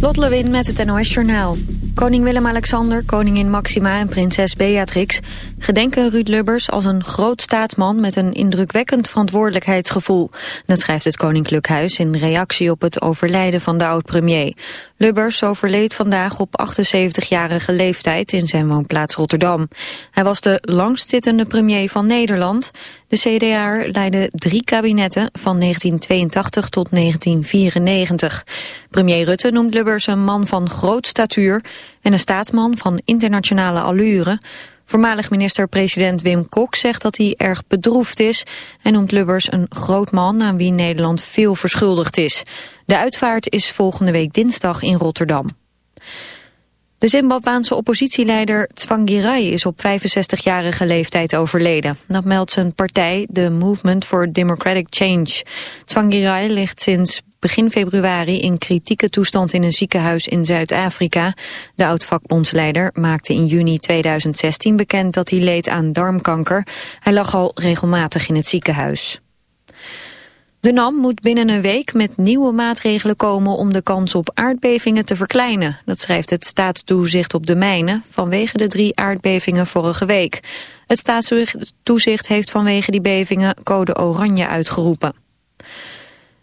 Lot Lewin met het NOS Journaal. Koning Willem-Alexander, koningin Maxima en prinses Beatrix... gedenken Ruud Lubbers als een groot staatsman... met een indrukwekkend verantwoordelijkheidsgevoel. Dat schrijft het Koninklijk Huis in reactie op het overlijden van de oud-premier. Lubbers overleed vandaag op 78-jarige leeftijd in zijn woonplaats Rotterdam. Hij was de langstzittende premier van Nederland. De CDA leidde drie kabinetten van 1982 tot 1994. Premier Rutte noemt Lubbers een man van groot statuur en een staatsman van internationale allure. Voormalig minister-president Wim Kok zegt dat hij erg bedroefd is... en noemt Lubbers een groot man aan wie Nederland veel verschuldigd is. De uitvaart is volgende week dinsdag in Rotterdam. De Zimbabwaanse oppositieleider Tsvangirai is op 65-jarige leeftijd overleden. Dat meldt zijn partij, de Movement for Democratic Change. Tsvangirai ligt sinds begin februari in kritieke toestand in een ziekenhuis in Zuid-Afrika. De oud-vakbondsleider maakte in juni 2016 bekend dat hij leed aan darmkanker. Hij lag al regelmatig in het ziekenhuis. De NAM moet binnen een week met nieuwe maatregelen komen om de kans op aardbevingen te verkleinen. Dat schrijft het staatstoezicht op de mijnen vanwege de drie aardbevingen vorige week. Het staatstoezicht heeft vanwege die bevingen code oranje uitgeroepen.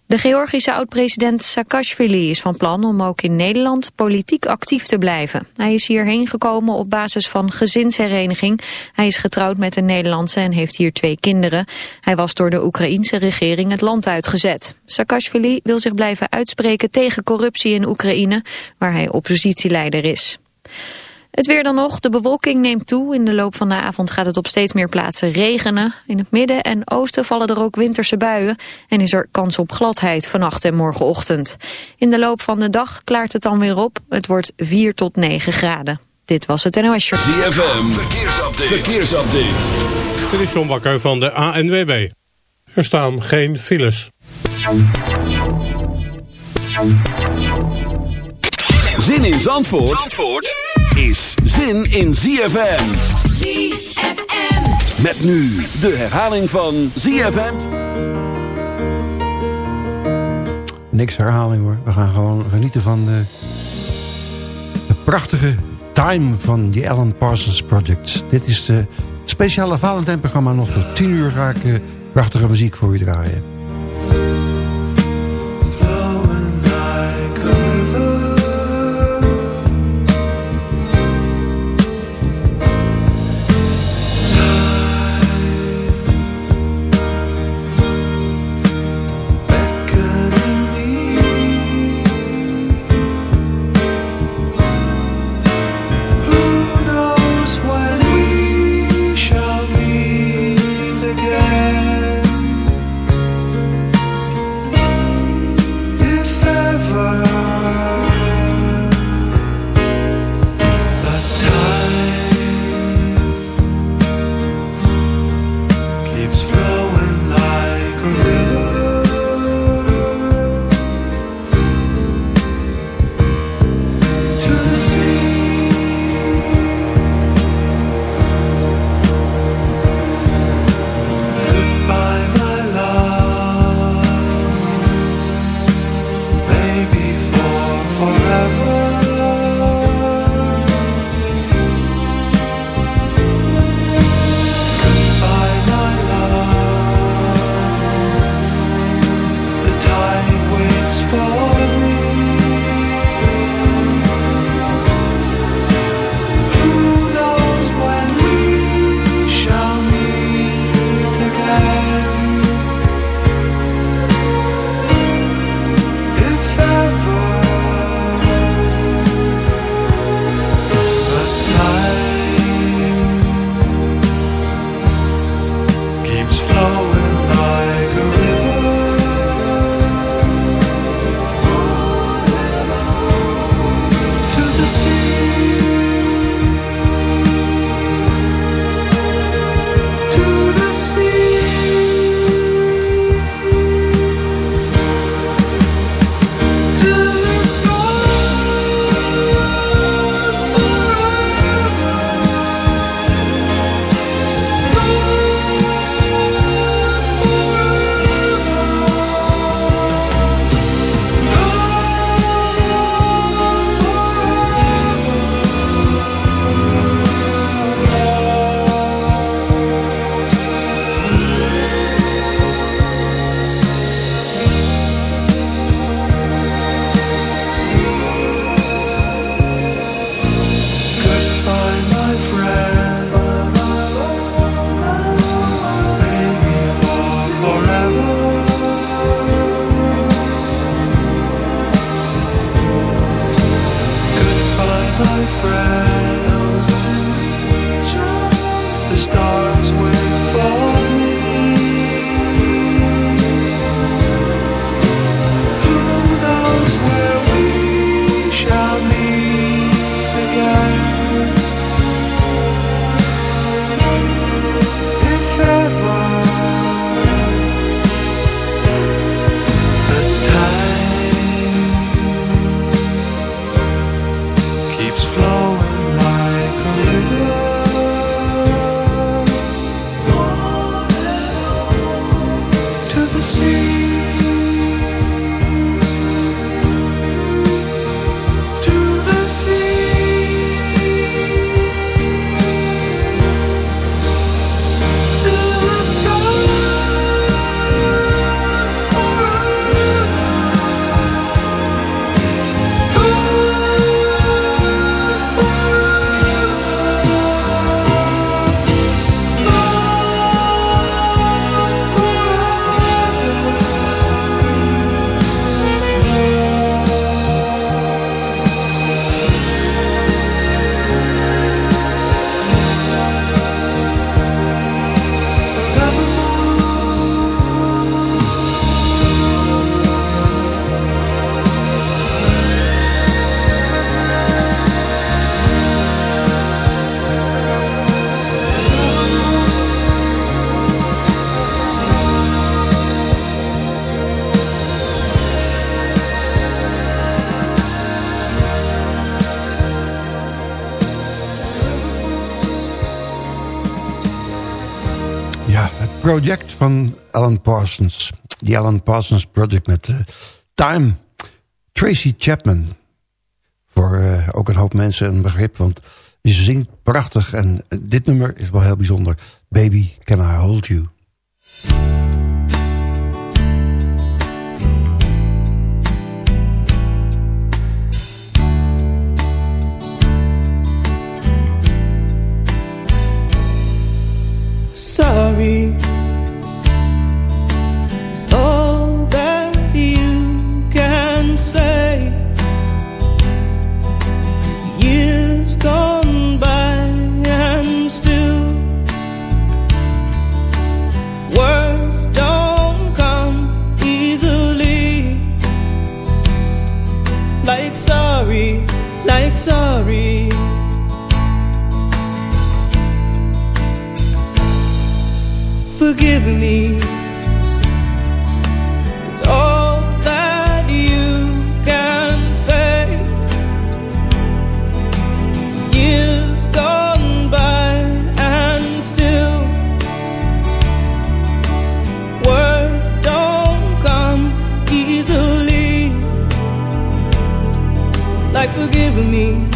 De Georgische oud-president Saakashvili is van plan om ook in Nederland politiek actief te blijven. Hij is hierheen gekomen op basis van gezinshereniging. Hij is getrouwd met een Nederlandse en heeft hier twee kinderen. Hij was door de Oekraïense regering het land uitgezet. Saakashvili wil zich blijven uitspreken tegen corruptie in Oekraïne, waar hij oppositieleider is. Het weer dan nog. De bewolking neemt toe. In de loop van de avond gaat het op steeds meer plaatsen regenen. In het midden en oosten vallen er ook winterse buien. En is er kans op gladheid vannacht en morgenochtend. In de loop van de dag klaart het dan weer op. Het wordt 4 tot 9 graden. Dit was het NOS Show. ZFM. Verkeersupdate. Verkeersupdate. Dit is John Bakker van de ANWB. Er staan geen files. Zin in Zandvoort? Zandvoort? Is zin in ZFM. ZFM. Met nu de herhaling van ZFM. Niks herhaling hoor. We gaan gewoon genieten van de, de prachtige time van die Alan Parsons Project. Dit is de speciale Valentijn-programma. Nog tot 10 uur ga ik uh, prachtige muziek voor u draaien. Project van Alan Parsons. Die Alan Parsons Project met uh, Time. Tracy Chapman. Voor uh, ook een hoop mensen een begrip, want ze zingt prachtig. En dit nummer is wel heel bijzonder. Baby, can I hold you? Sorry me is all that you can say. Years gone by, and still words don't come easily. Like, forgiving me.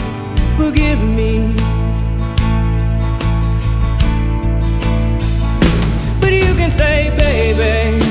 say, baby.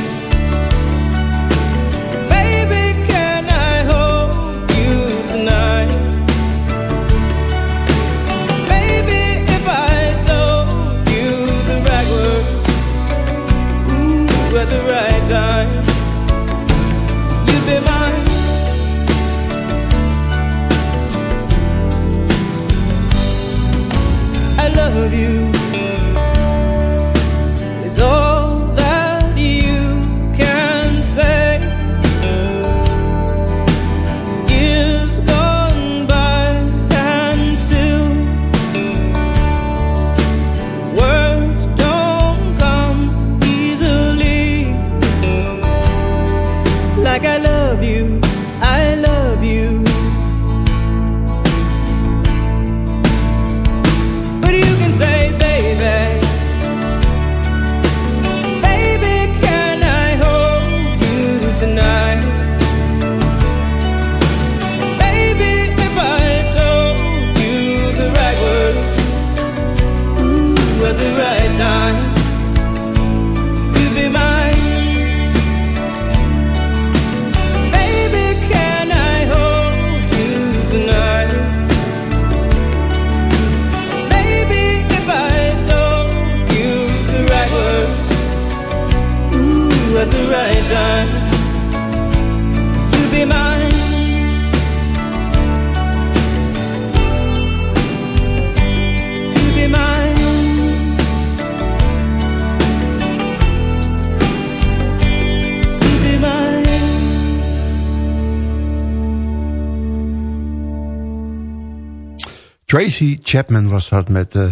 Tracy Chapman was dat met uh,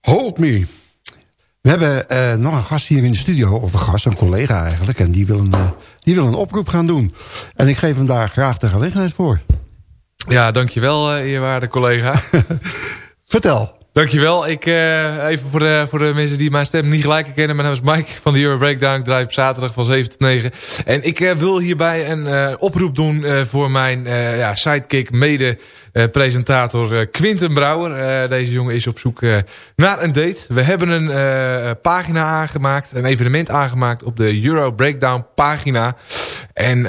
Hold Me. We hebben uh, nog een gast hier in de studio, of een gast, een collega eigenlijk. En die wil een, uh, die wil een oproep gaan doen. En ik geef hem daar graag de gelegenheid voor. Ja, dankjewel eerwaarde collega. Vertel. Dankjewel. Ik, uh, even voor de, voor de mensen die mijn stem niet gelijk herkennen. Mijn naam is Mike van de Euro Breakdown. Ik draai op zaterdag van 7 tot 9. En ik uh, wil hierbij een uh, oproep doen voor mijn ja, sidekick mede presentator Quinten Brouwer. Deze jongen is op zoek naar een date. We hebben een pagina aangemaakt, een evenement aangemaakt op de Euro Breakdown pagina. En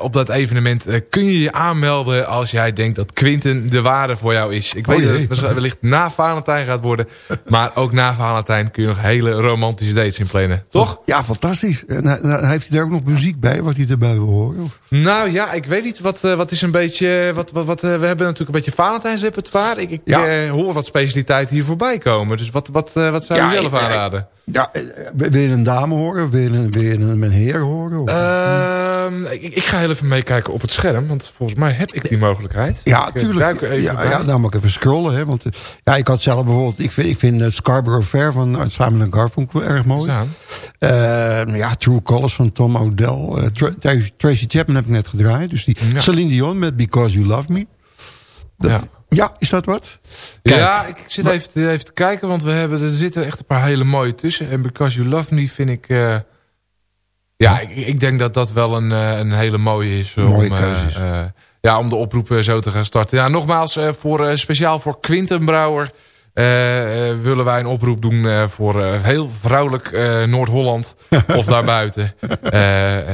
op dat evenement kun je je aanmelden als jij denkt dat Quinten de waarde voor jou is. Ik weet oh, dat het wellicht na Valentijn gaat worden. maar ook na Valentijn kun je nog hele romantische dates inplannen. Toch? Ja, fantastisch. En, heeft hij daar ook nog muziek bij, wat hij erbij wil horen? Of? Nou ja, ik weet niet. Wat, wat is een beetje... Wat, wat, wat, we hebben natuurlijk een beetje Valentijnsrepertoire. Ik, ik eh, hoor wat specialiteiten hier voorbij komen. Dus wat, wat, wat zou je zelf aanraden? Ja, eh, wil je een dame horen? Wil je een, wil je een, een heer horen? Uh, ik, ik, ga heel even meekijken op het scherm. Want volgens mij heb ik die mogelijkheid. Ja, tuurlijk. ja, ja, dan moet ik even scrollen. Hè, want ja, ik had zelf bijvoorbeeld... Ik vind, ik vind Scarborough Fair van Simon Garfunkel erg mooi. Uh, ja, True Colors van Tom O'Dell. Tracy Chapman heb ik net gedraaid. Dus die Celine Dion met Because You Love Me. Dat, ja. Ja, is dat wat? Ja, ik zit even, even te kijken, want we hebben, er zitten echt een paar hele mooie tussen. En Because You Love Me vind ik... Uh, ja, ik, ik, denk dat dat wel een, een hele mooie is. Mooie om, uh, ja, om de oproep zo te gaan starten. Ja, nogmaals, voor, speciaal voor Quinten Brouwer... willen wij een oproep doen voor heel vrouwelijk Noord-Holland of daarbuiten.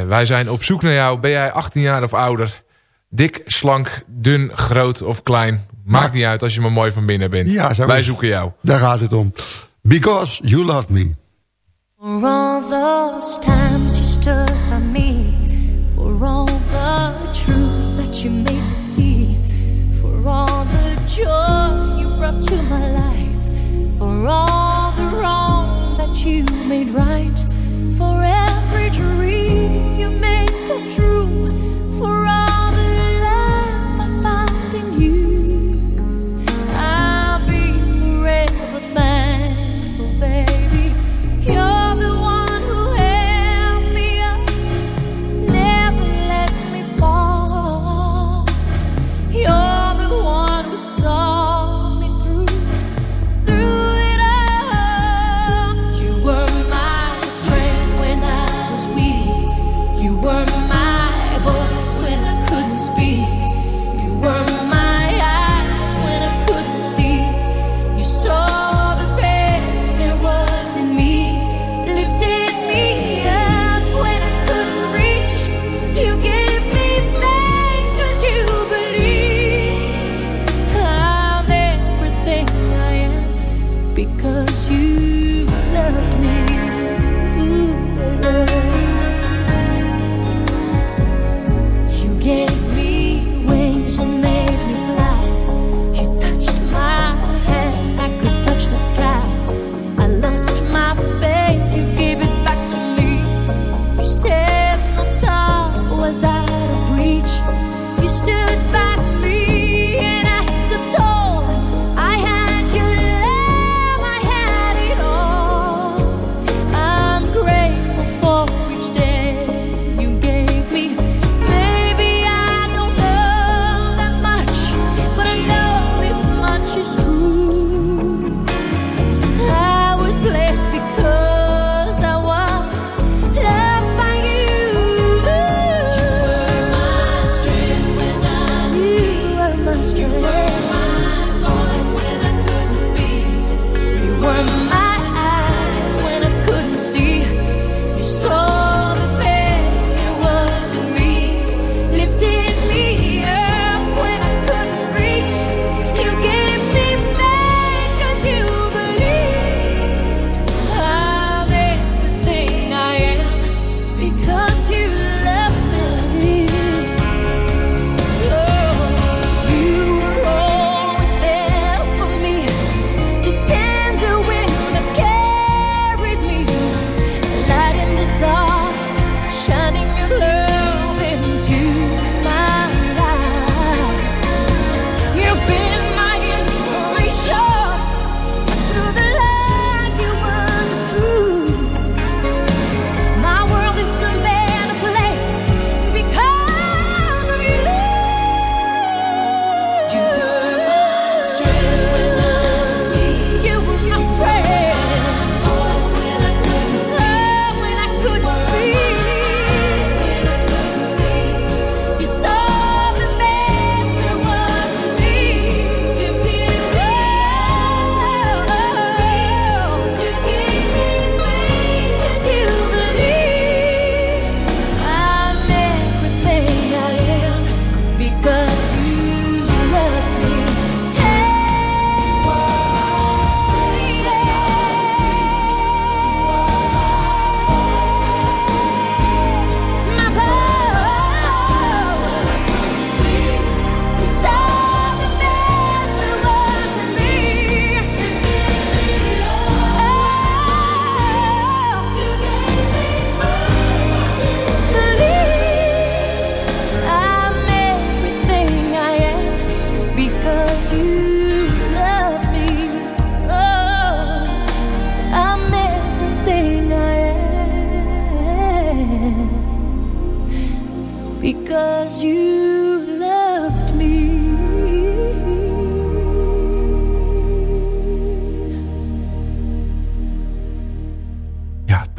wij zijn op zoek naar jou. Ben jij 18 jaar of ouder? Dik, slank, dun, groot of klein. Maakt niet uit als je maar mooi van binnen bent. Ja, Wij zoeken jou. Daar gaat het om. Because you love me. For all those times you stood by me. For all the truth that you made me see. For all the joy you brought to my life. For all the wrong that you made right. For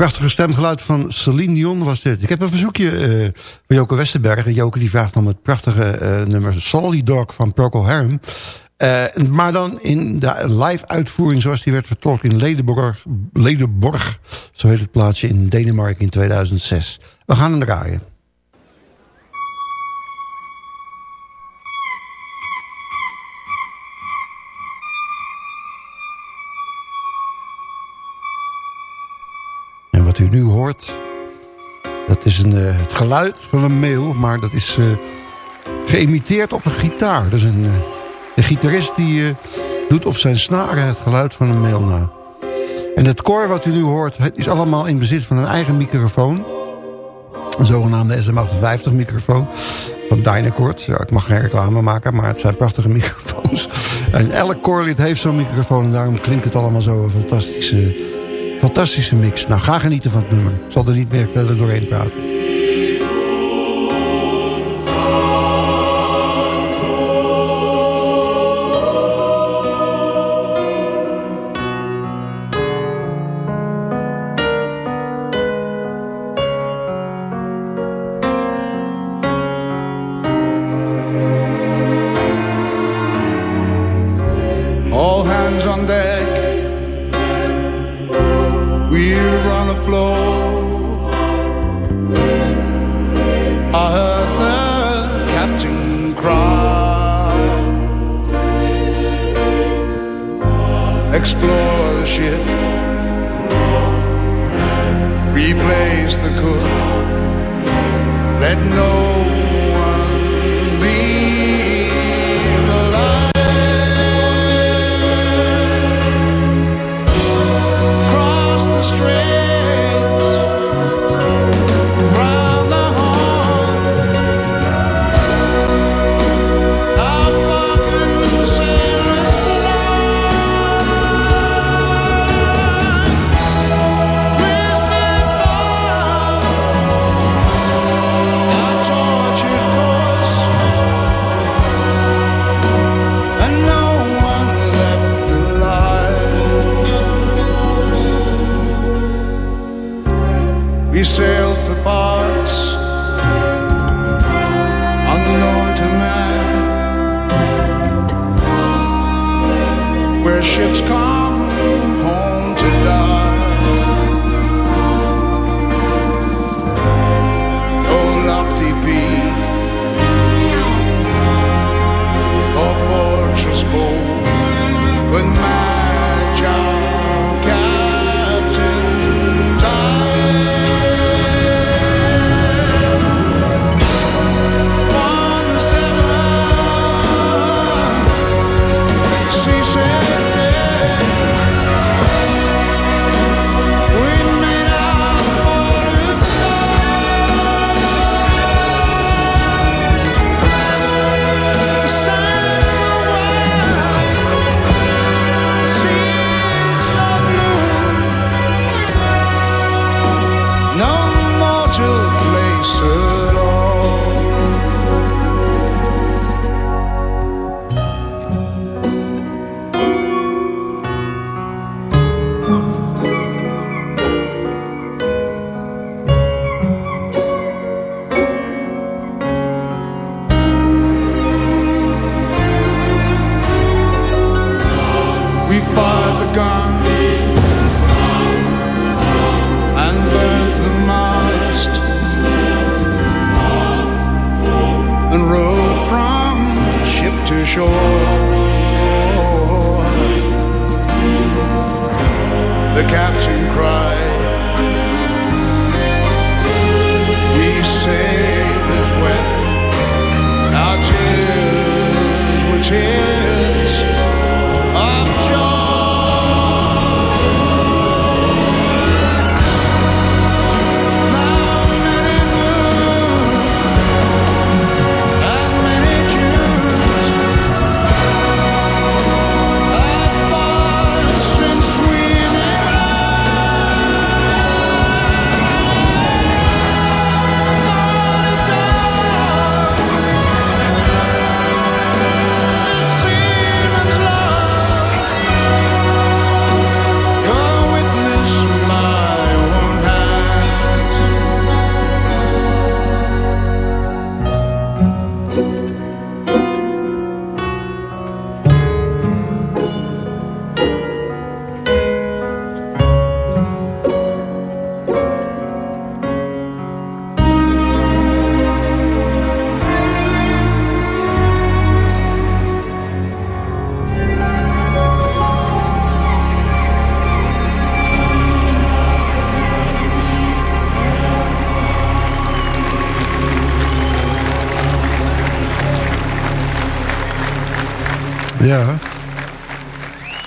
prachtige stemgeluid van Celine Dion was dit. Ik heb een verzoekje uh, van Joke Westerberg. En Joke die vraagt om het prachtige uh, nummer Solid Dog van Procol Harum. Uh, maar dan in de live uitvoering zoals die werd vertolkt in Ledenborg, Ledenborg. Zo heet het plaatsje in Denemarken in 2006. We gaan hem draaien. Dat is een, uh, het geluid van een mail, maar dat is uh, geïmiteerd op een gitaar. Dus een, uh, de gitarist die doet op zijn snaren het geluid van een mail na. En het koor wat u nu hoort, het is allemaal in bezit van een eigen microfoon. Een zogenaamde SM58 microfoon van Dynacord. Ja, ik mag geen reclame maken, maar het zijn prachtige microfoons. En elk koorlid heeft zo'n microfoon en daarom klinkt het allemaal zo fantastisch Fantastische mix. Nou, ga genieten van het nummer. Ik zal er niet meer verder doorheen praten.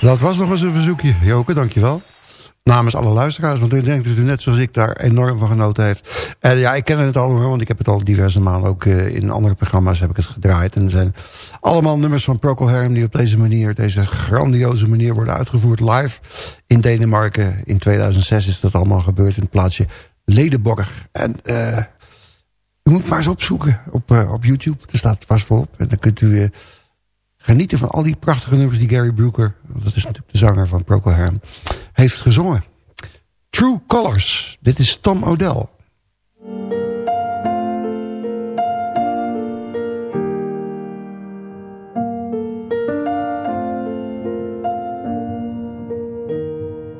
Dat was nog eens een verzoekje. Joke, dankjewel. Namens alle luisteraars, want ik denk dat u net zoals ik daar enorm van genoten heeft. En ja, ik ken het al want ik heb het al diverse malen ook uh, in andere programma's heb ik het gedraaid. En er zijn allemaal nummers van Procol Harum die op deze manier, deze grandioze manier worden uitgevoerd live in Denemarken. In 2006 is dat allemaal gebeurd in het plaatsje Ledenborg. En uh, u moet maar eens opzoeken op, uh, op YouTube. Er staat vast voor op. En dan kunt u genieten van al die prachtige nummers die Gary Brooker, dat is natuurlijk de zanger van Procol Harum, heeft gezongen. True Colors. Dit is Tom O'Dell.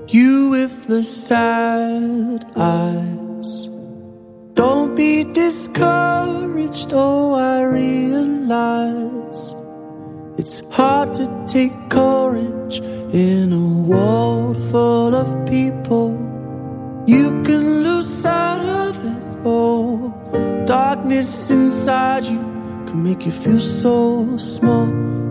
You with the sad eyes Don't be discouraged, oh I realize It's hard to take courage in a world full of people. You can lose sight of it all. Darkness inside you can make you feel so small.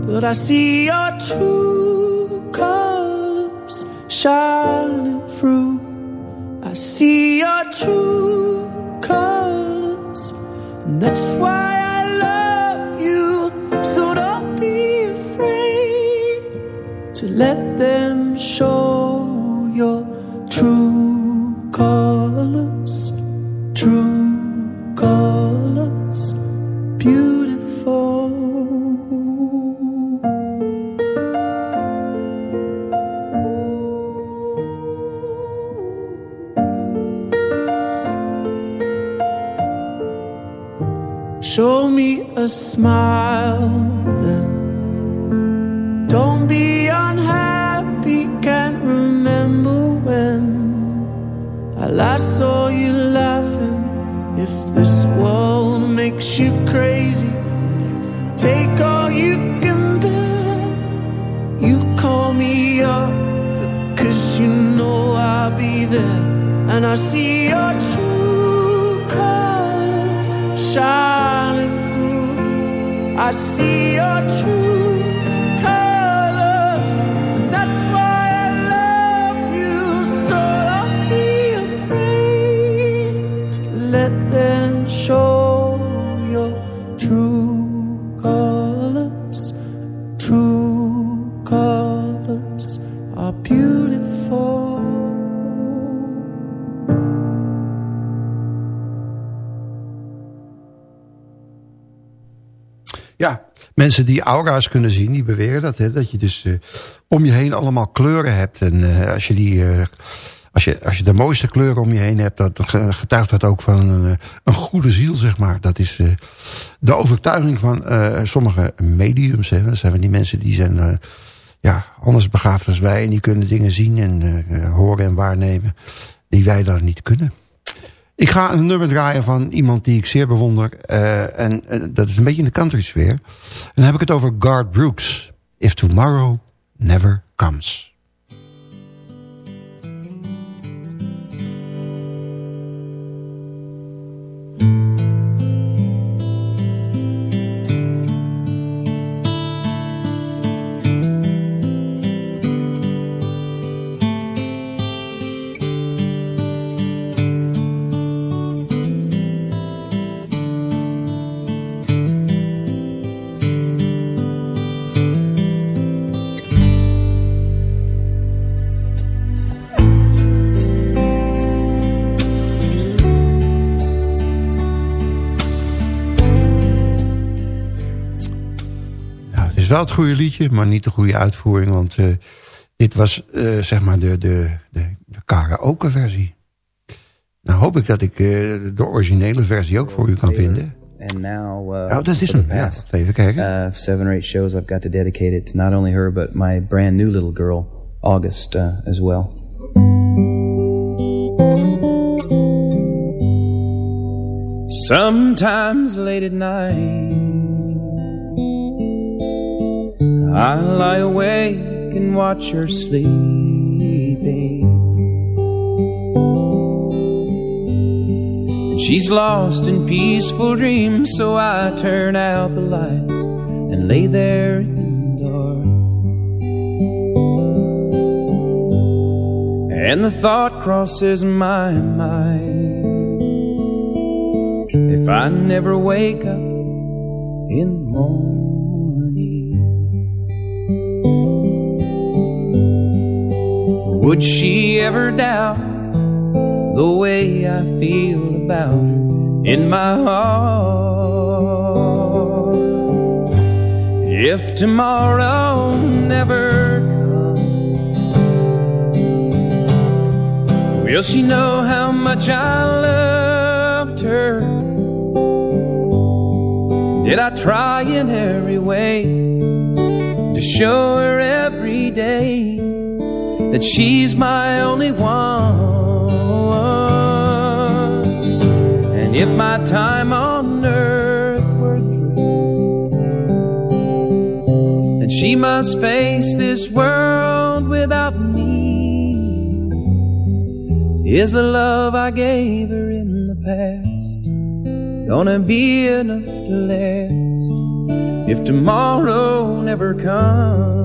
But I see your true colors shining through. I see your true colors, and that's why. Let them show your true mensen die aura's kunnen zien, die beweren dat. Hè, dat je dus uh, om je heen allemaal kleuren hebt. En uh, als, je die, uh, als, je, als je de mooiste kleuren om je heen hebt... Dat, getuigt dat ook van een, een goede ziel, zeg maar. Dat is de overtuiging van sommige mediums. Hè. Dat zijn die mensen die zijn ja, anders begaafd als wij... en die kunnen dingen zien en horen en waarnemen... die wij dan niet kunnen. Ik ga een nummer draaien van iemand die ik zeer bewonder. Uh, en uh, dat is een beetje in de country sfeer. En dan heb ik het over Garth Brooks. If Tomorrow Never Comes. Het goede liedje, maar niet de goede uitvoering. Want uh, dit was uh, zeg maar de, de, de, de karaoke versie. Nou hoop ik dat ik uh, de originele versie ook voor u kan vinden. And now, uh, oh, dat is hem. Ja, even kijken. Uh, seven or eight shows I've got to dedicate it to not only her, but my brand new little girl, August, uh, as well. Sometimes late at night I lie awake and watch her sleeping. And she's lost in peaceful dreams, so I turn out the lights and lay there in the dark. And the thought crosses my mind if I never wake up in the morning. Would she ever doubt the way I feel about her in my heart If tomorrow never comes, Will she know how much I loved her? Did I try in every way to show her every day that she's my only one? And if my time on earth were through, then she must face this world without me. Is the love I gave her in the past gonna be enough to last if tomorrow never comes?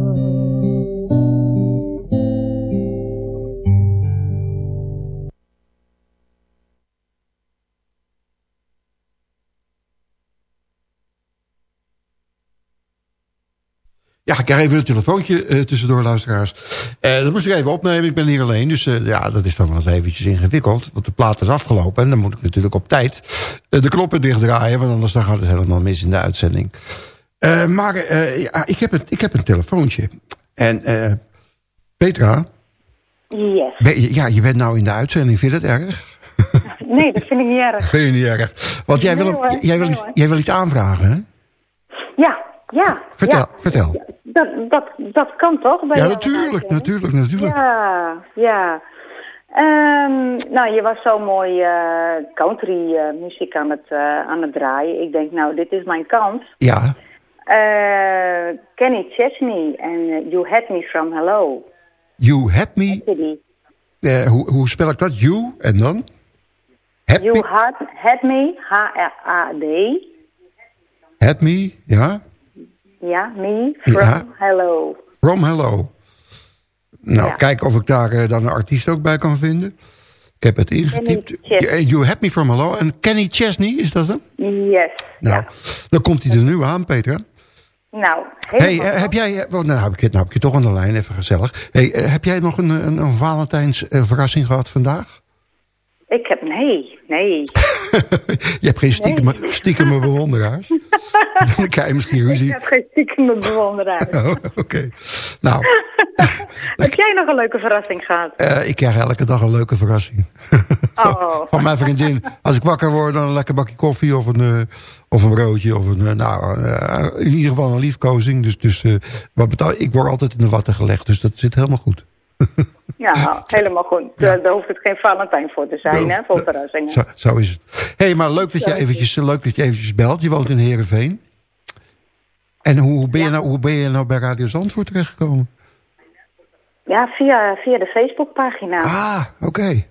Ja, ik krijg even een telefoontje uh, tussendoor, luisteraars. Uh, dat moest ik even opnemen, ik ben hier alleen. Dus uh, ja, dat is dan wel eens eventjes ingewikkeld. Want de plaat is afgelopen en dan moet ik natuurlijk op tijd de knoppen dichtdraaien. Want anders dan gaat het helemaal mis in de uitzending. maar ja, ik, heb een, ik heb een telefoontje. En Petra? Yes. Ben, ja, je bent nou in de uitzending. Vind je dat erg? Nee, dat vind ik niet erg. Vind je niet erg? Want jij, Nee wil, hoor, jij, wil nee iets, jij wil iets aanvragen, hè? Ja, ja. Vertel, ja. vertel. Dat, dat, dat kan toch? Bij Ja, natuurlijk, natuurlijk, natuurlijk. Ja, ja. Ehm, nou, je was zo mooi eh, country eh, muziek aan het, eh, aan het draaien. Ik denk, nou, dit is mijn kans. Ja, Kenny Chesney en You Had Me From Hello. you had me. Hoe, hoe spel ik dat? You en dan? Had You me, had, had Me, H-A-D. had me, ja. Ja, Me From Ja. Hello. From Hello. Nou, Ja. kijken of ik daar eh, dan een artiest ook bij kan vinden. Ik heb het ingetypt. Chesney. Ja, You Had Me From Hello. En Kenny Chesney, is dat hem? Yes. Nou, Ja. dan komt hij er nu aan, Petra. Nou, hey, eh, heb jij... eh, nou, heb ik, je- nou heb ik je toch aan de lijn, even gezellig. Hey, eh, heb jij nog een, een, een Valentijns eh, verrassing gehad vandaag? Ik heb, nee, nee. je hebt geen stiekem, stiekeme bewonderaars. dan krijg je misschien Ik ruzie. heb geen stiekem bewonderaar. Oh, Oké. Nou, Heb jij nog een leuke verrassing gehad? eh, ik krijg elke dag een leuke verrassing. Oh. Van mijn vriendin. Als ik wakker word, dan een lekker bakje koffie of een, eh, of een broodje. Of een, eh, nou, in ieder geval een liefkozing. Dus, dus wat betaal, ik word altijd in de watten gelegd. Dus dat zit helemaal goed. Ja, helemaal goed. Daar, daar hoeft het geen Valentijn voor te zijn, hè, voor verrassingen. Zo, zo is het. Hé, hey, maar leuk dat, je eventjes, leuk dat je eventjes belt. Je woont in Heerenveen. En hoe, hoe, ben je nou, hoe ben je nou bij Radio Zandvoort terechtgekomen? Ja, via, via de Facebookpagina. Ah, oké.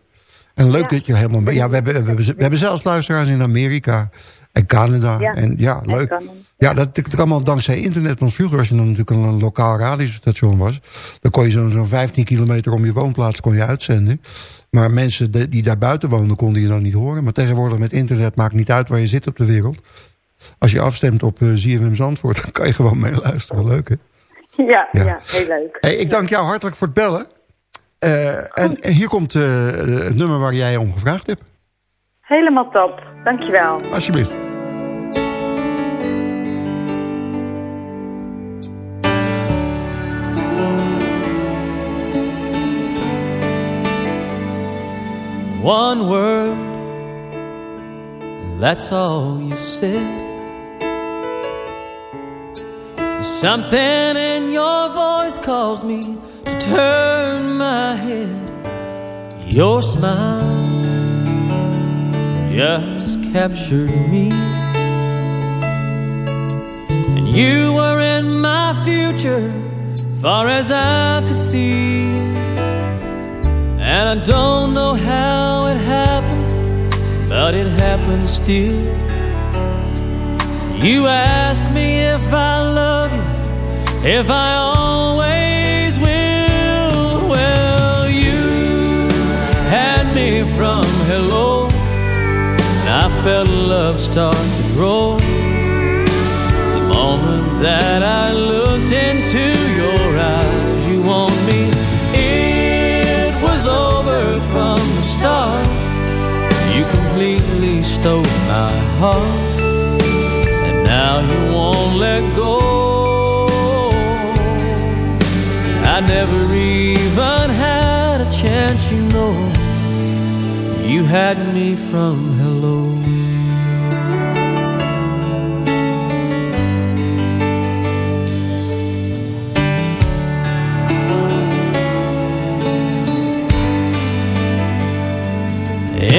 En leuk Ja. dat je helemaal... mee- Ja, we hebben, we, hebben, we hebben zelfs luisteraars in Amerika en Canada. Ja. En ja, leuk. Canada. Ja, dat, dat allemaal dankzij internet. Want vroeger, als je dan natuurlijk een, lokaal radiostation was... dan kon je zo'n zo'n 15 kilometer om je woonplaats kon je uitzenden. Maar mensen de- die daar buiten woonden, konden je dan niet horen. Maar tegenwoordig met internet maakt niet uit waar je zit op de wereld. Als je afstemt op uh, ZFM Zandvoort, dan kan je gewoon meeluisteren. Leuk, hè? Ja, Ja. ja. heel leuk. Hey, ik dank jou hartelijk voor het bellen. Eh, en, en hier komt eh, het nummer waar jij om gevraagd hebt. Helemaal top. Dankjewel. Alsjeblieft. One word, that's all you said. Something in your voice caused me to turn my head. Your smile just captured me. And you were in my future, far as I could see. And I don't know how it happened, but it happened still. You ask me if I love you, if I always felt love start to grow. The moment that I looked into your eyes, you want me It was over from the start. You completely stole my heart, and now you won't let go. I never even had a chance, you know. You had me from hello.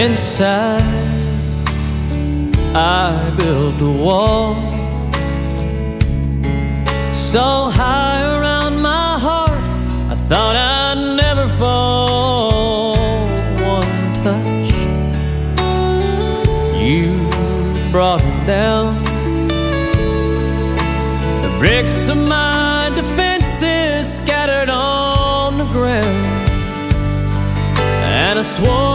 Inside, I built a wall so high down. The bricks of my defenses scattered on the ground. And I swore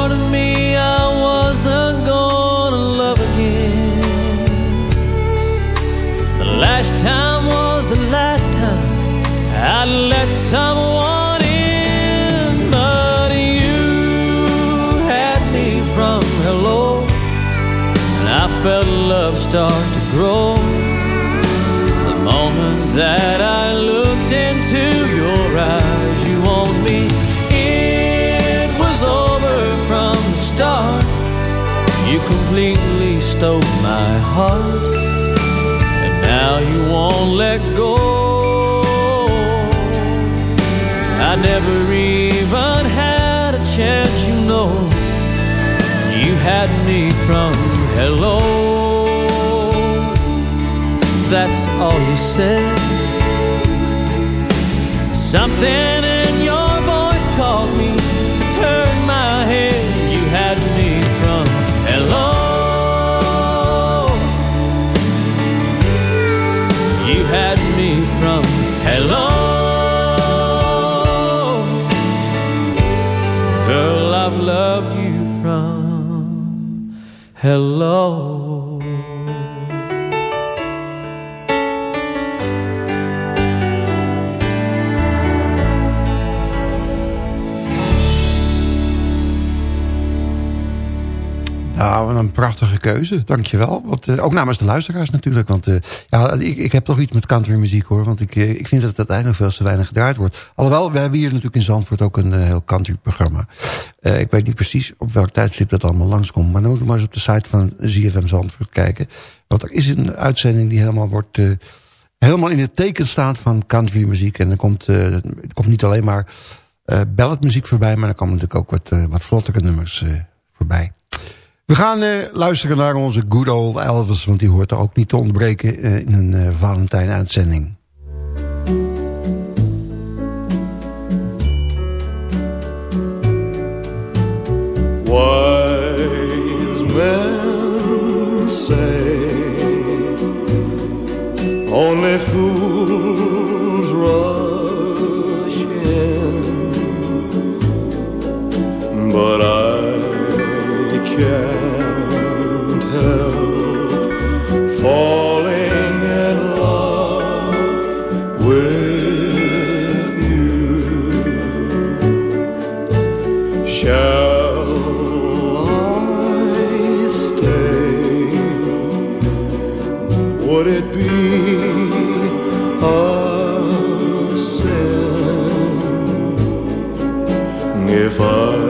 start to grow. The moment that I looked into your eyes, you want me It was over from the start. You completely stole my heart. And now you won't let go. I never even had a chance, you know. You had me from hello That's all you said Something in your voice calls me to turn my head you had me from hello. You had me from hello. Girl, I've loved you from hello. Prachtige keuze, dankjewel. Want, uh, ook namens de luisteraars natuurlijk. Want uh, ja, ik, ik heb toch iets met countrymuziek hoor. Want ik, uh, ik vind dat het uiteindelijk veel te weinig gedraaid wordt. Alhoewel, we hebben hier natuurlijk in Zandvoort ook een heel countryprogramma. ik weet niet precies op welk tijdstip dat allemaal langskomt. Maar dan moet ik maar eens op de site van ZFM Zandvoort kijken. Want er is een uitzending die helemaal wordt... helemaal in het teken staat van countrymuziek. En er komt, er komt niet alleen maar balladmuziek voorbij... maar er komen natuurlijk ook wat, wat vlottere nummers voorbij. We gaan uh, luisteren naar onze good old Elvis... want die hoort er ook niet te ontbreken uh, in een uh, Valentijn-uitzending. Wise men say Only fools rush in But I if I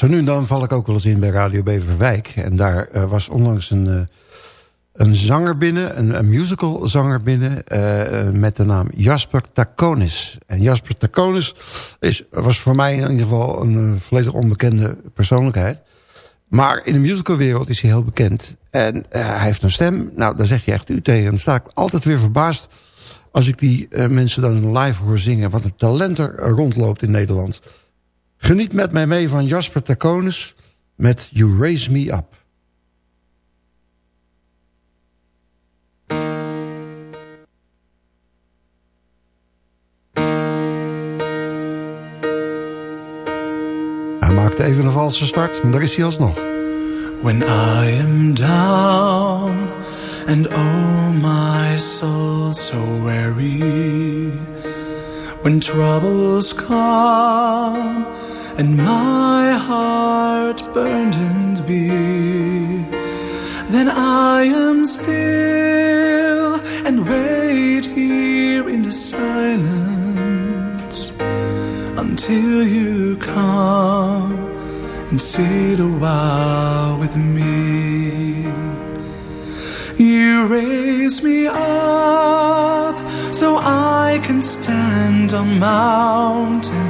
zo nu en dan val ik ook wel eens in bij Radio Beverwijk. En daar eh, was onlangs een, eh, een zanger binnen, een, musical zanger binnen... eh, met de naam Jasper Takonis. En Jasper Takonis is, was voor mij in ieder geval een volledig onbekende persoonlijkheid. Maar in de musicalwereld is hij heel bekend. En hij heeft een stem, nou daar zeg je echt u tegen. En dan sta ik altijd weer verbaasd als ik die mensen dan live hoor zingen. Wat een talent er rondloopt in Nederland. Geniet met mij mee van Jasper Takonis met You Raise Me Up. Hij maakte even een valse start, maar daar is hij alsnog. When I am down and oh my soul so weary when troubles come and my heart burdened be then I am still and wait here in the silence until you come and sit a while with me. You raise me up so I can stand on mountains.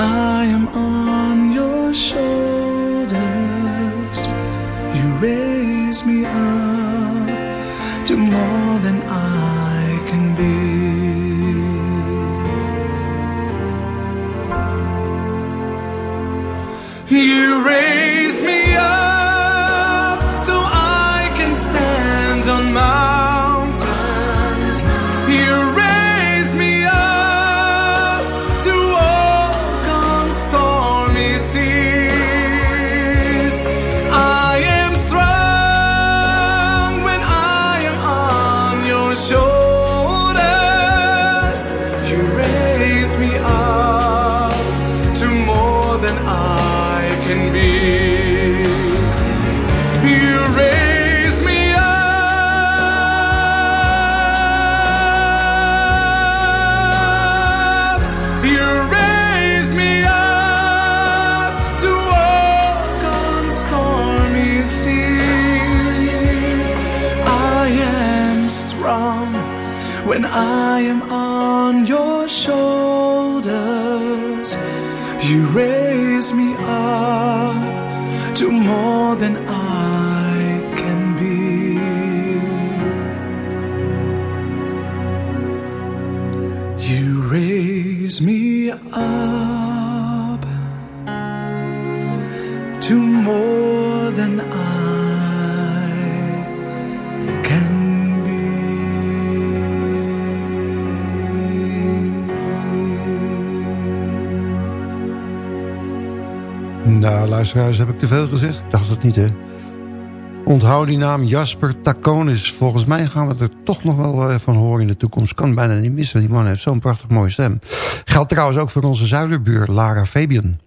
I am Huis heb ik te veel gezegd? Ik dacht het niet, hè? Onthoud die naam Jasper Takonis. Volgens mij gaan we er toch nog wel eh, van horen in de toekomst. Kan bijna niet missen, die man heeft zo'n prachtig mooie stem. Geldt trouwens ook voor onze zuiderbuur, Lara Fabian.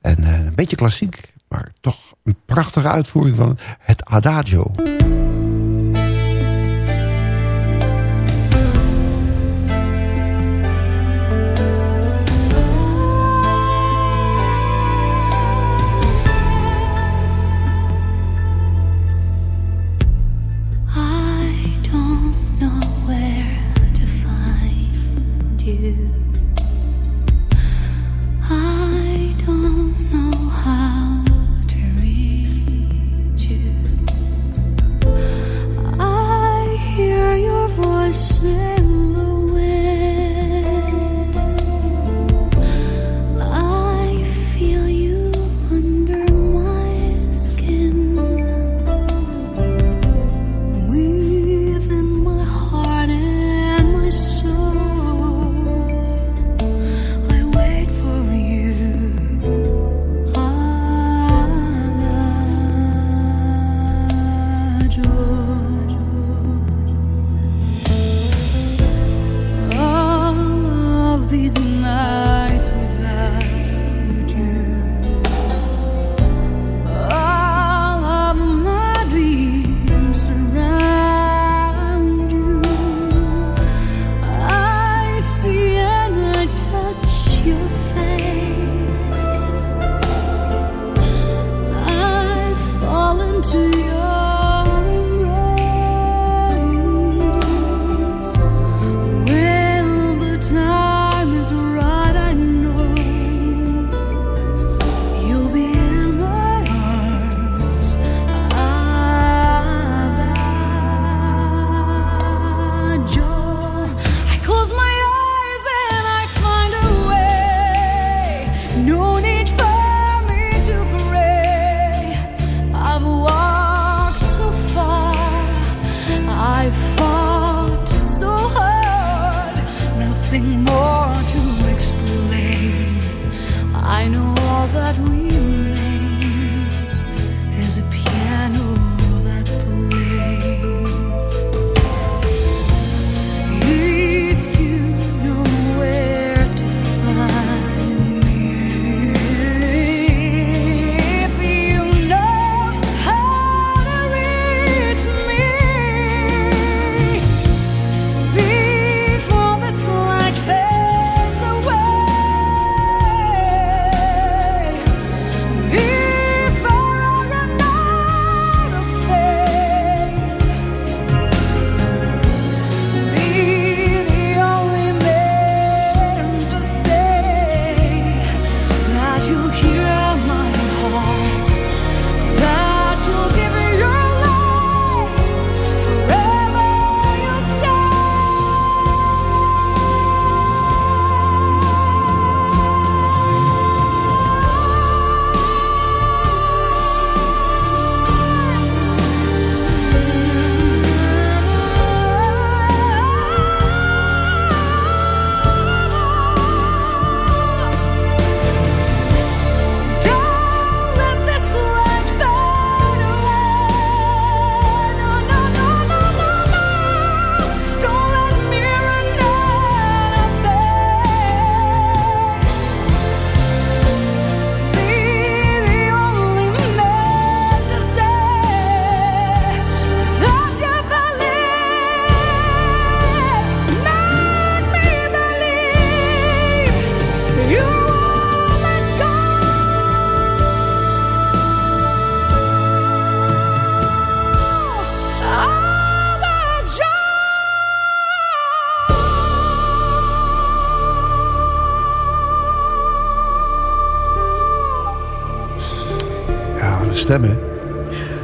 En eh, een beetje klassiek, maar toch een prachtige uitvoering van het Adagio.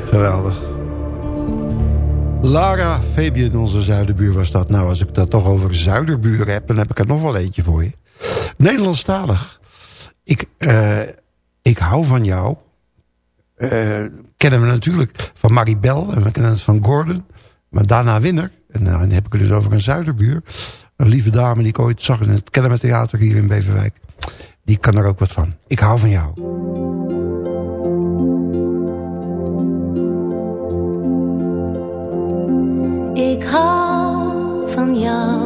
Geweldig. Lara Fabian, onze zuiderbuur was dat. Nou, als ik dat toch over zuiderburen heb... dan heb ik er nog wel eentje voor je. Nederlandstalig. Ik, uh, ik hou van jou. Uh, kennen we natuurlijk van Maribel en we kennen het van Gordon. Maar daarna Winner. En dan heb ik het dus over een zuiderbuur. Een lieve dame die ik ooit zag in het Kennemer Theater hier in Beverwijk. Die kan er ook wat van. Ik hou van jou. Ik hou van jou.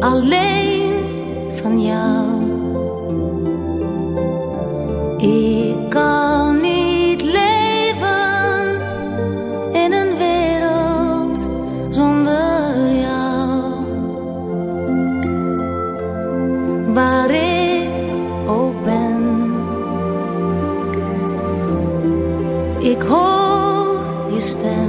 Alleen van jou. Ik kan niet leven in een wereld zonder jou. Waar hoor je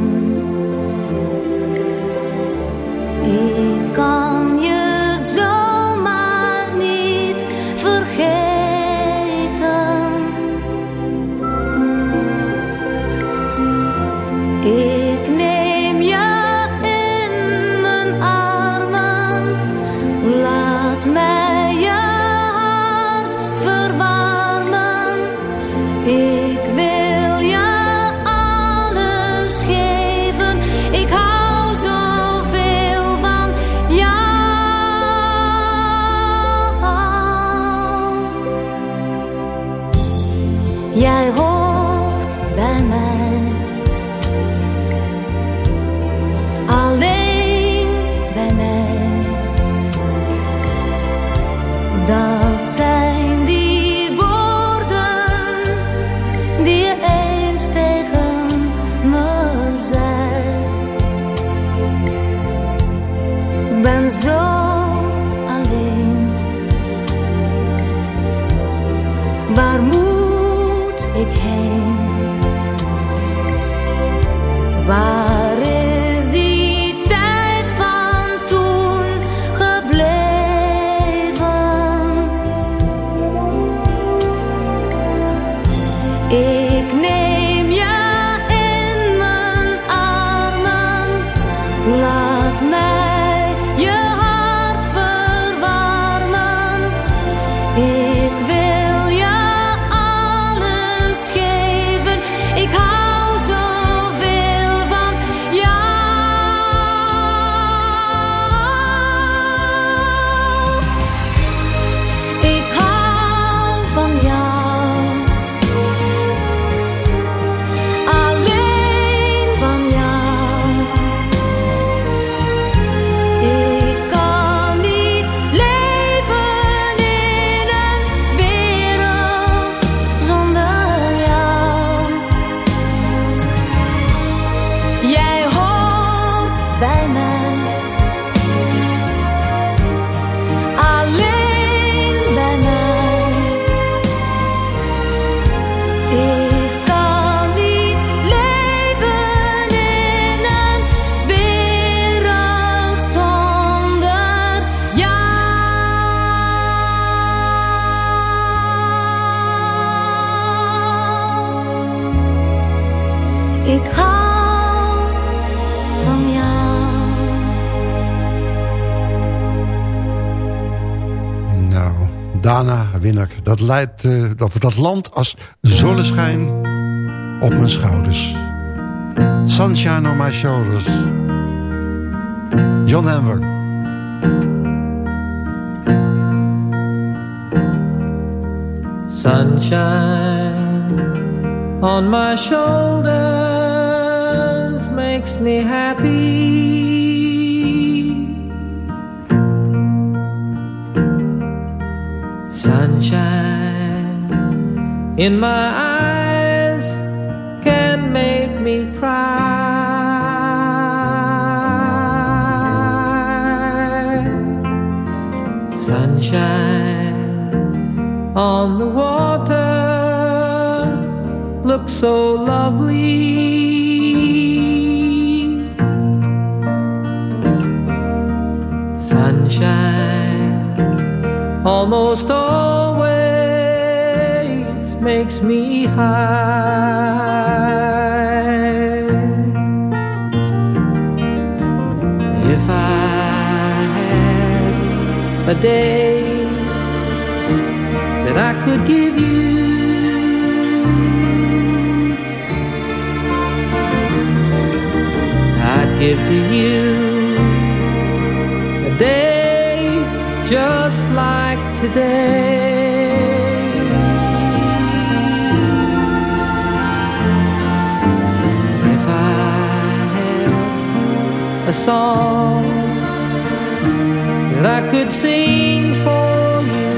Dana Winner. Dat, leidt, eh, dat, dat land als zonneschijn op mijn schouders. Sunshine on my shoulders. John Denver. Sunshine on my shoulders makes me happy. Sunshine in my eyes can make me cry. Sunshine on the water looks so lovely. Sunshine almost always makes me high. If I had a day that I could give you. I'd give to you a day just like today. A song that I could sing for you,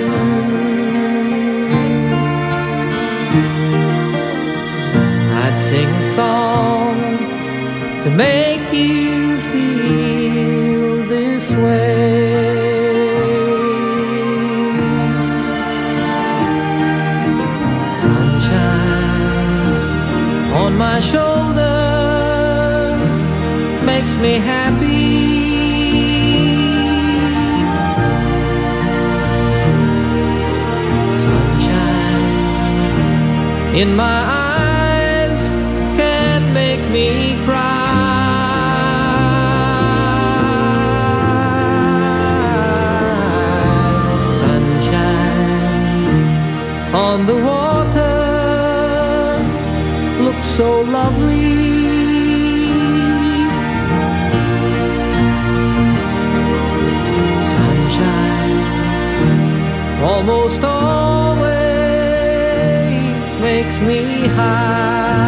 I'd sing a song to make you me happy. Sunshine in my eyes can make me cry. Sunshine on the water looks so lovely. Almost always makes me high.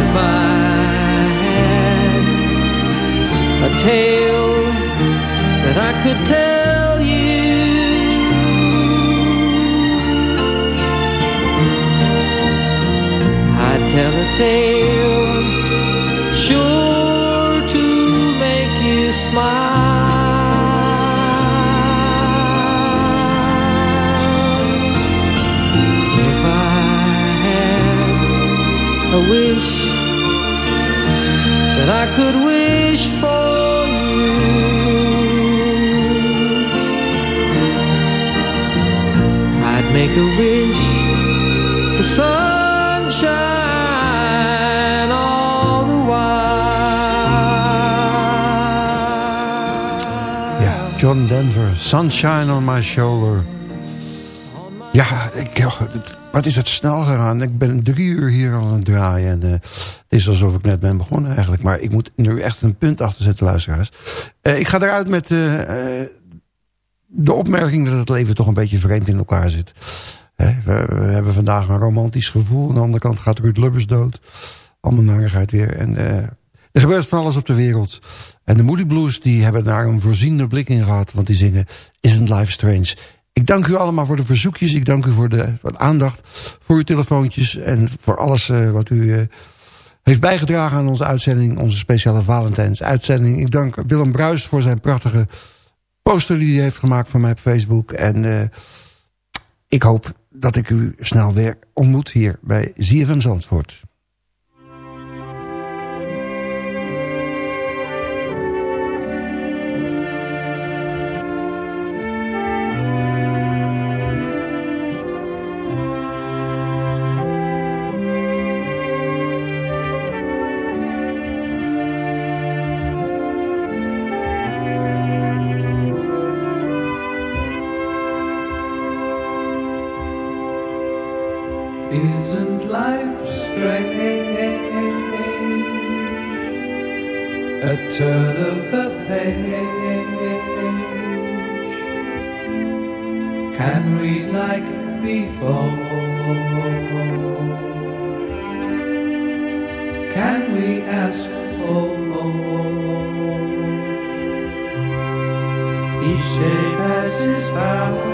If I had a tale that I could tell you, I'd tell a tale could wish for you, I'd make a wish for sunshine all the while. Ja, John Denver, Sunshine on My Shoulder. Ja, ik, wat is het snel gegaan. Ik ben drie uur hier al aan het draaien. En, het is alsof ik net ben begonnen eigenlijk. Maar ik moet nu echt een punt achter zetten, luisteraars. Eh, ik ga eruit met eh, eh, de opmerking dat het leven toch een beetje vreemd in elkaar zit. We, hebben vandaag een romantisch gevoel. Aan de andere kant gaat Ruud Lubbers dood. Allemaal narigheid weer. En er gebeurt van alles op de wereld. En de Moody Blues die hebben daar een voorziende blik in gehad. Want die zingen Isn't Life Strange. Ik dank u allemaal voor de verzoekjes. Ik dank u voor de, aandacht. Voor uw telefoontjes. En voor alles wat u heeft bijgedragen aan onze uitzending. Onze speciale Valentijns uitzending. Ik dank Willem Bruis voor zijn prachtige poster die hij heeft gemaakt van mij op Facebook. En eh, ik hoop dat ik u snel weer ontmoet hier bij ZFM Zandvoort. stand.